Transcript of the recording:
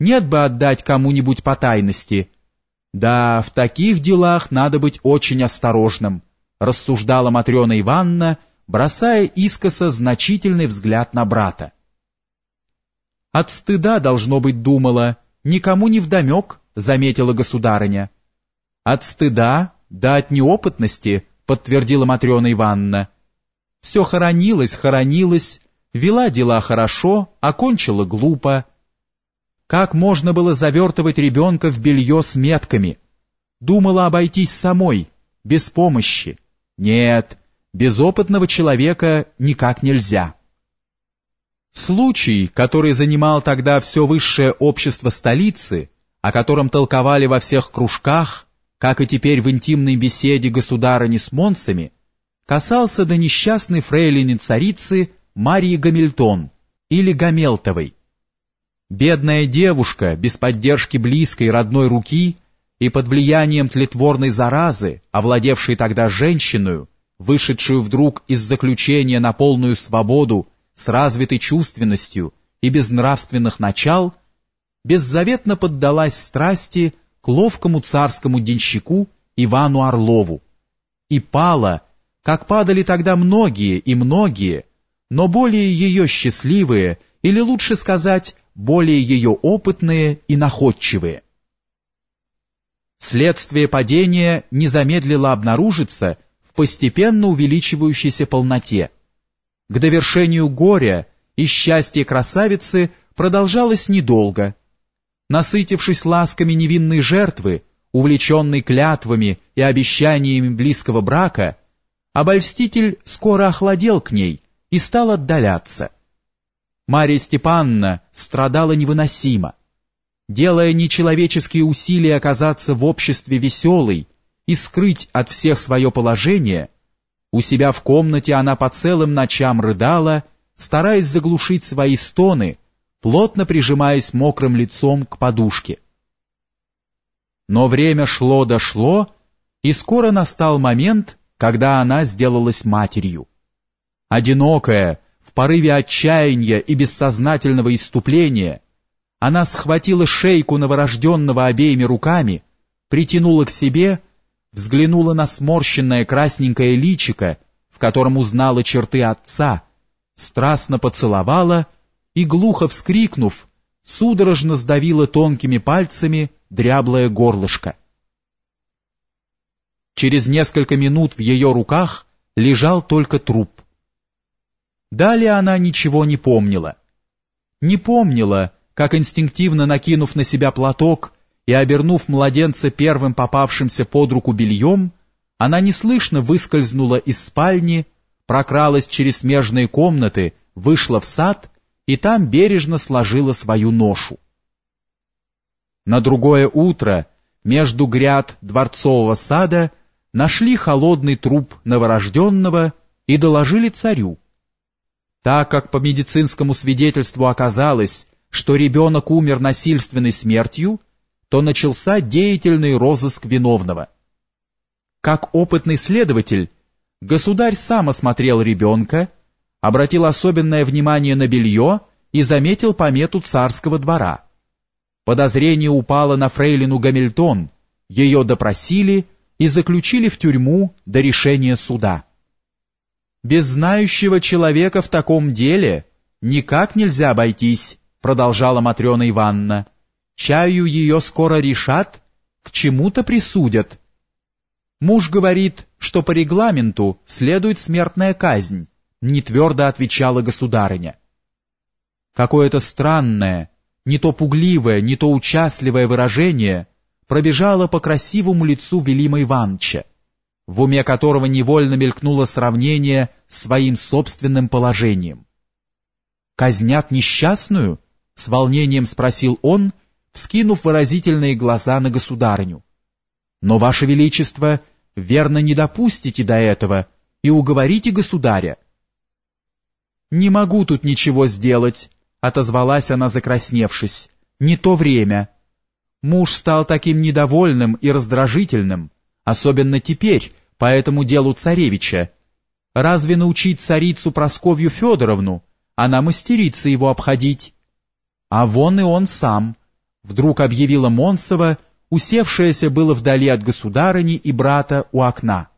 Нет бы отдать кому-нибудь по тайности. Да, в таких делах надо быть очень осторожным, рассуждала Матрена Ивановна, бросая искоса значительный взгляд на брата. От стыда, должно быть, думала, никому не вдомек, заметила государыня. От стыда, да от неопытности, подтвердила Матрена Ивановна. Все хоронилось, хоронилось, вела дела хорошо, окончила глупо. Как можно было завертывать ребенка в белье с метками? Думала обойтись самой, без помощи. Нет, без опытного человека никак нельзя. Случай, который занимал тогда все высшее общество столицы, о котором толковали во всех кружках, как и теперь в интимной беседе государыни с монсами, касался до несчастной фрейлины царицы Марии Гамильтон или Гамелтовой. Бедная девушка, без поддержки близкой родной руки и под влиянием тлетворной заразы, овладевшей тогда женщиной, вышедшую вдруг из заключения на полную свободу с развитой чувственностью и без нравственных начал, беззаветно поддалась страсти к ловкому царскому денщику Ивану Орлову. И пала, как падали тогда многие и многие, но более ее счастливые, или лучше сказать, более ее опытные и находчивые. Следствие падения не замедлило обнаружиться в постепенно увеличивающейся полноте. К довершению горя и счастья красавицы продолжалось недолго. Насытившись ласками невинной жертвы, увлеченной клятвами и обещаниями близкого брака, обольститель скоро охладел к ней и стал отдаляться. Мария Степановна страдала невыносимо. Делая нечеловеческие усилия оказаться в обществе веселой и скрыть от всех свое положение, у себя в комнате она по целым ночам рыдала, стараясь заглушить свои стоны, плотно прижимаясь мокрым лицом к подушке. Но время шло дошло, и скоро настал момент, когда она сделалась матерью. Одинокая, в порыве отчаяния и бессознательного иступления, она схватила шейку новорожденного обеими руками, притянула к себе, взглянула на сморщенное красненькое личико, в котором узнала черты отца, страстно поцеловала и, глухо вскрикнув, судорожно сдавила тонкими пальцами дряблое горлышко. Через несколько минут в ее руках лежал только труп. Далее она ничего не помнила. Не помнила, как инстинктивно накинув на себя платок и обернув младенца первым попавшимся под руку бельем, она неслышно выскользнула из спальни, прокралась через смежные комнаты, вышла в сад и там бережно сложила свою ношу. На другое утро между гряд дворцового сада нашли холодный труп новорожденного и доложили царю. Так как по медицинскому свидетельству оказалось, что ребенок умер насильственной смертью, то начался деятельный розыск виновного. Как опытный следователь, государь сам осмотрел ребенка, обратил особенное внимание на белье и заметил помету царского двора. Подозрение упало на фрейлину Гамильтон, ее допросили и заключили в тюрьму до решения суда. Без знающего человека в таком деле никак нельзя обойтись, продолжала Матрена Ивановна. Чаю ее скоро решат, к чему-то присудят. Муж говорит, что по регламенту следует смертная казнь, не твердо отвечала государыня. Какое-то странное, не то пугливое, не то участливое выражение пробежало по красивому лицу Велима Ивановича в уме которого невольно мелькнуло сравнение с своим собственным положением. «Казнят несчастную?» — с волнением спросил он, вскинув выразительные глаза на государыню. «Но, Ваше Величество, верно не допустите до этого и уговорите государя». «Не могу тут ничего сделать», — отозвалась она, закрасневшись. «Не то время. Муж стал таким недовольным и раздражительным, особенно теперь, по этому делу царевича. Разве научить царицу Просковью Федоровну? Она мастерица его обходить. А вон и он сам. вдруг объявила Монсова, усевшаяся было вдали от государыни и брата у окна.